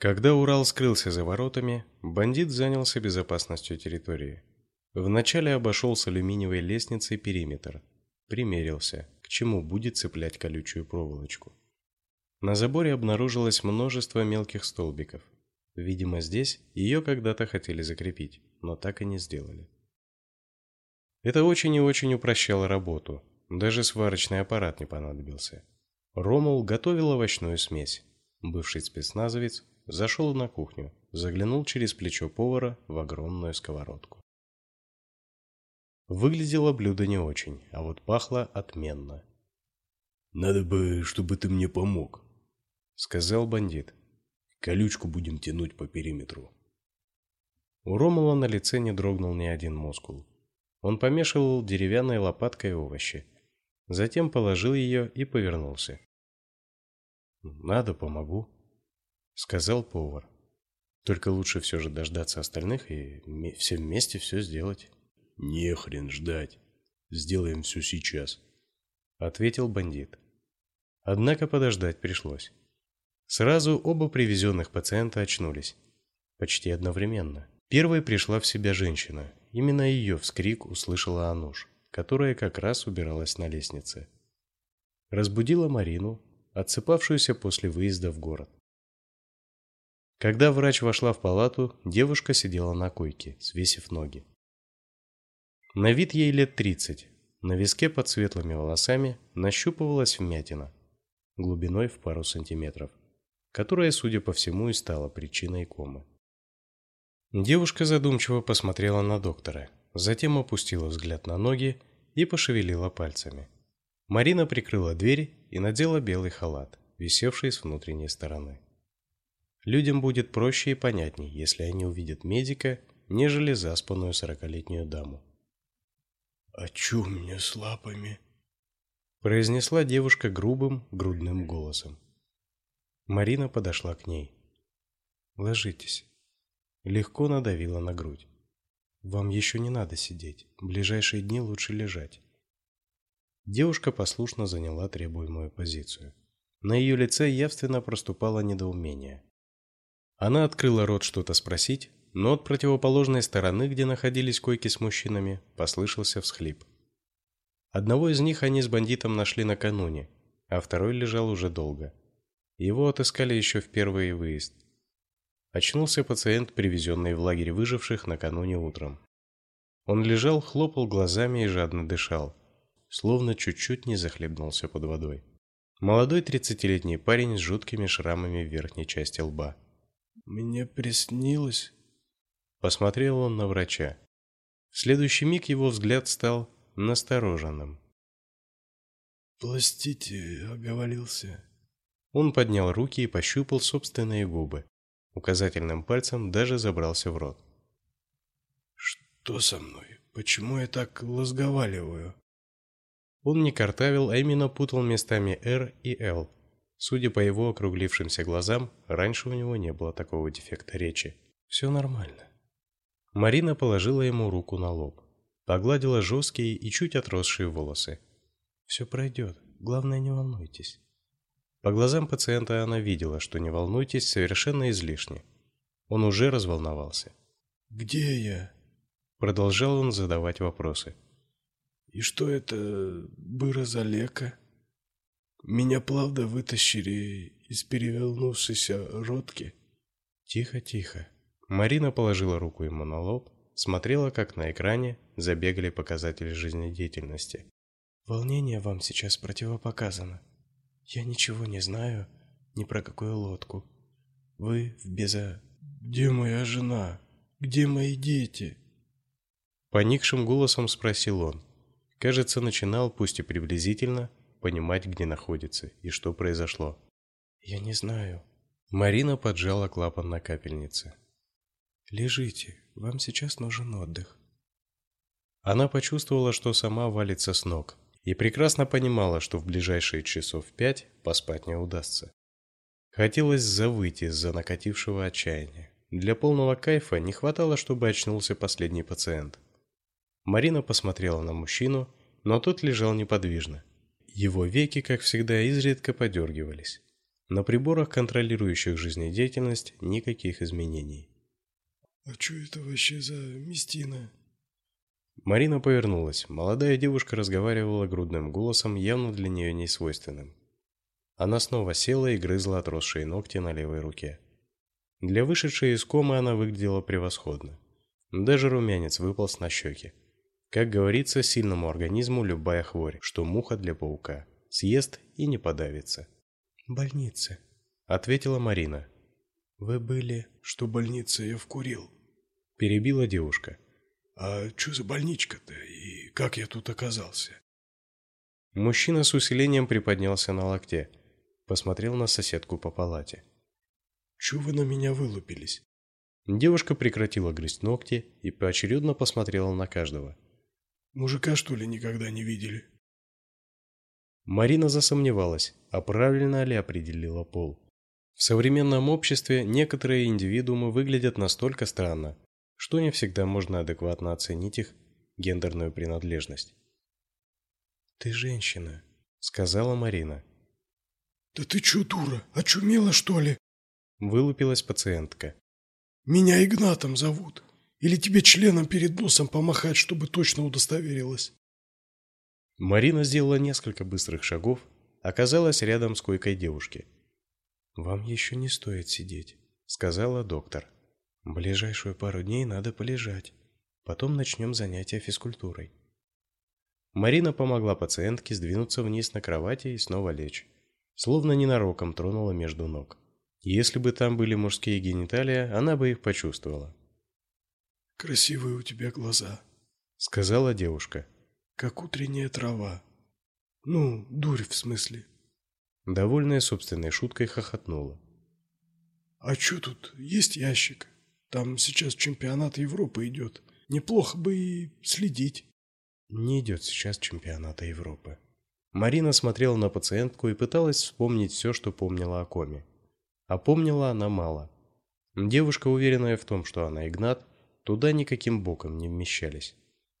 Когда Урал скрылся за воротами, бандит занялся безопасностью территории. Вначале обошел с алюминиевой лестницей периметр, примерился, к чему будет цеплять колючую проволочку. На заборе обнаружилось множество мелких столбиков. Видимо, здесь ее когда-то хотели закрепить, но так и не сделали. Это очень и очень упрощало работу. Даже сварочный аппарат не понадобился. Ромул готовил овощную смесь. Бывший спецназовец зашел на кухню, заглянул через плечо повара в огромную сковородку. Выглядело блюдо не очень, а вот пахло отменно. Надо бы, чтобы ты мне помог, сказал бандит. Колючку будем тянуть по периметру. У Ромула на лице не дрогнул ни один мускул. Он помешивал деревянной лопаткой овощи, затем положил ее и повернулся. Надо, помогу, сказал повар. Только лучше все же дождаться остальных и все вместе все сделать. Не хрен ждать. Сделаем все сейчас, ответил бандит. Однако подождать пришлось. Сразу оба привезенных пациента очнулись, почти одновременно. Первой пришла в себя женщина. Именно ее вскрик услышала Ануш, которая как раз убиралась на лестнице. Разбудила Марину, отсыпавшуюся после выезда в город. Когда врач вошла в палату, девушка сидела на койке, свесив ноги. На вид ей лет тридцать. На виске под светлыми волосами нащупывалась вмятина глубиной в пару сантиметров, которая, судя по всему, и стала причиной комы. Девушка задумчиво посмотрела на доктора, затем опустила взгляд на ноги и пошевелила пальцами. Марина прикрыла дверь и надела белый халат, висевший с внутренней стороны. Людям будет проще и понятней, если они увидят медика, нежели заспанную сорокалетнюю даму. «А чё мне с лапами?» произнесла девушка грубым, грудным голосом. Марина подошла к ней. «Ложитесь». Легко надавила на грудь. «Вам еще не надо сидеть. В ближайшие дни лучше лежать». Девушка послушно заняла требуемую позицию. На ее лице явственно проступало недоумение. Она открыла рот что-то спросить, но от противоположной стороны, где находились койки с мужчинами, послышался всхлип. Одного из них они с бандитом нашли накануне, а второй лежал уже долго. Его отыскали еще в первый выезд. Очнулся пациент, привезенный в лагерь выживших накануне утром. Он лежал, хлопал глазами и жадно дышал, словно чуть-чуть не захлебнулся под водой. Молодой тридцатилетний парень с жуткими шрамами в верхней части лба. Мне приснилось. Посмотрел он на врача. В следующий миг его взгляд стал настороженным. Простите, оговорился. Он поднял руки и пощупал собственные губы. Указательным пальцем даже забрался в рот. Что со мной? Почему я так разговариваю? Он не картавил, а именно путал местами R и L. Судя по его округлившимся глазам, раньше у него не было такого дефекта речи. Все нормально. Марина положила ему руку на лоб, погладила жесткие и чуть отросшие волосы. Все пройдет, главное не волнуйтесь. По глазам пациента она видела, что не волнуйтесь совершенно излишне. Он уже разволновался. Где я? Продолжал он задавать вопросы. И что это быра за лека? Меня плавно вытащили из перевернувшейся ротки. Тихо, тихо. Марина положила руку ему на лоб, смотрела, как на экране забегали показатели жизнедеятельности. Волнение вам сейчас противопоказано. Я ничего не знаю ни про какую лодку. Вы в беза... Где моя жена? Где мои дети? Поникшим голосом спросил он. Кажется, начинал, пусть и приблизительно, понимать, где находится и что произошло. Я не знаю. Марина поджала клапан на капельнице. Лежите, вам сейчас нужен отдых. Она почувствовала, что сама валится с ног, и прекрасно понимала, что в ближайшие часов пять поспать не удастся. Хотелось завыть из-за накатившего отчаяния. Для полного кайфа не хватало, чтобы очнулся последний пациент. Марина посмотрела на мужчину, но тот лежал неподвижно, его веки, как всегда, изредка подергивались. На приборах, контролирующих жизнедеятельность, никаких изменений. А что это вообще за местина? Марина повернулась. Молодая девушка разговаривала грудным голосом, явно для нее несвойственным. Она снова села и грызла отросшие ногти на левой руке. Для вышедшей из комы она выглядела превосходно. Даже румянец выполз на щеки. Как говорится, сильному организму любая хворь, что муха для паука, съест и не подавится. Больница, ответила Марина. Вы были, что больница я вкурил. Перебила девушка. А что за больничка-то и как я тут оказался? Мужчина с усилением приподнялся на локте, посмотрел на соседку по палате. Чего вы на меня вылупились? Девушка прекратила грызть ногти и поочередно посмотрела на каждого. Мужика что ли никогда не видели? Марина засомневалась, а правильно ли определила пол. В современном обществе некоторые индивидуумы выглядят настолько странно, что не всегда можно адекватно оценить их гендерную принадлежность. Ты женщина, сказала Марина. Да ты чё, дура, очумела что ли? Вылупилась пациентка. Меня Игнатом зовут. Или тебе членом перед носом помахать, чтобы точно удостоверилась? Марина сделала несколько быстрых шагов, оказалась рядом с койкой девушки. Вам еще не стоит сидеть, сказала доктор. Ближайшую пару дней надо полежать. Потом начнем занятия физкультурой. Марина помогла пациентке сдвинуться вниз на кровати и снова лечь, словно ненароком тронула между ног. Если бы там были мужские гениталии, она бы их почувствовала. Красивые у тебя глаза, сказала девушка. Как утренняя трава. Ну, дурь в смысле. Довольная собственной шуткой хохотнула. А что тут? Есть ящик. Там сейчас чемпионат Европы идет. Неплохо бы и следить. Не идет сейчас чемпионата Европы. Марина смотрела на пациентку и пыталась вспомнить все, что помнила о коме. А помнила она мало. Девушка, уверенная в том, что она Игнат, туда никаким боком не вмещались.